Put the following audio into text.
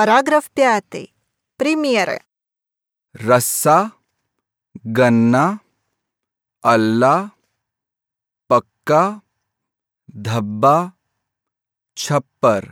Параграф 5. Примеры. रस्सा गन्ना अल्लाह पक्का धब्बा छप्पर